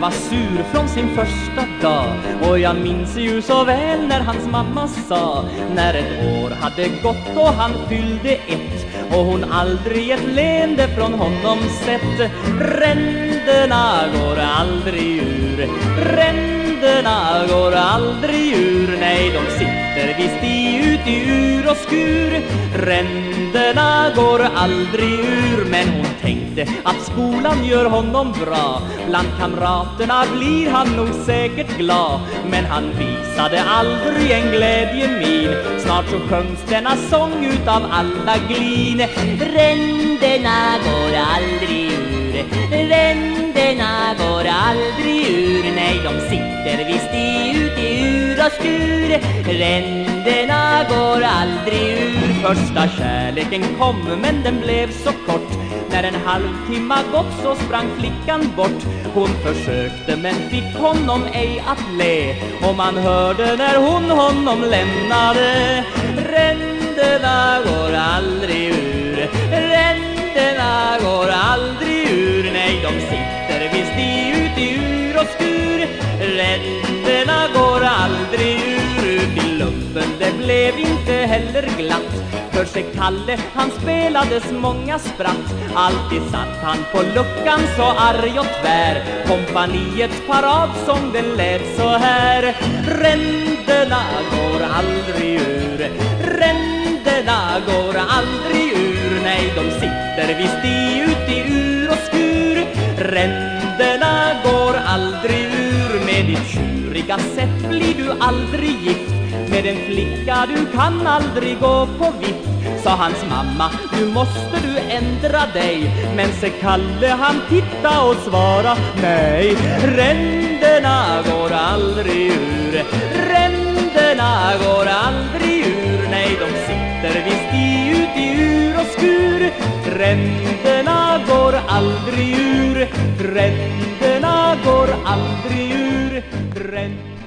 Var sur från sin första dag. Och jag minns ju så väl när hans mamma sa När ett år hade gått och han fyllde ett Och hon aldrig ett leende från honom sett. Ränderna går aldrig ur Ränderna går aldrig ur. Nej, de sitter visst i ur och skur. Ränderna går aldrig ur Men hon tänkte att skolan gör honom bra. Bland kamraterna blir han nog säkert glad Men han visade aldrig en glädjemin Snart så sjöngs denna sång utav alla glin. Ränderna går aldrig ur Ränderna går aldrig ur. Nej, de sitter visst i i ur och skur Ränderna går aldrig ur. Första kärleken kom men den blev så kort. När en halvtimme gått så sprang flickan bort. Hon försökte men fick honom ej att le. Och man hörde när hon honom lämnade. Ränderna går aldrig ur. Ränderna går aldrig ur. Nej, de sitter visst i ut i ur och skur Ränderna går aldrig ur. I lumpen det blev inte heller glatt. För sig Kalle, han spelades många spratt. Alltid satt han på luckan så arg och tvär. Kompaniets parad som den lät så här. Ränderna går aldrig ur. Ränderna går aldrig ur. Nej, de sitter visst i ut i ur och skur. Ränderna går aldrig ur Med ditt tjuriga sätt. Blir du aldrig gift Med en flicka du kan aldrig gå på vift Sa hans mamma, nu måste du ändra dig Men se Kalle han titta och svara nej. Ränderna går aldrig ur Ränderna går aldrig ur. Nej, de sitter visst i ut i ur och skur. Ränderna går aldrig ur Ränderna går aldrig ur Ränderna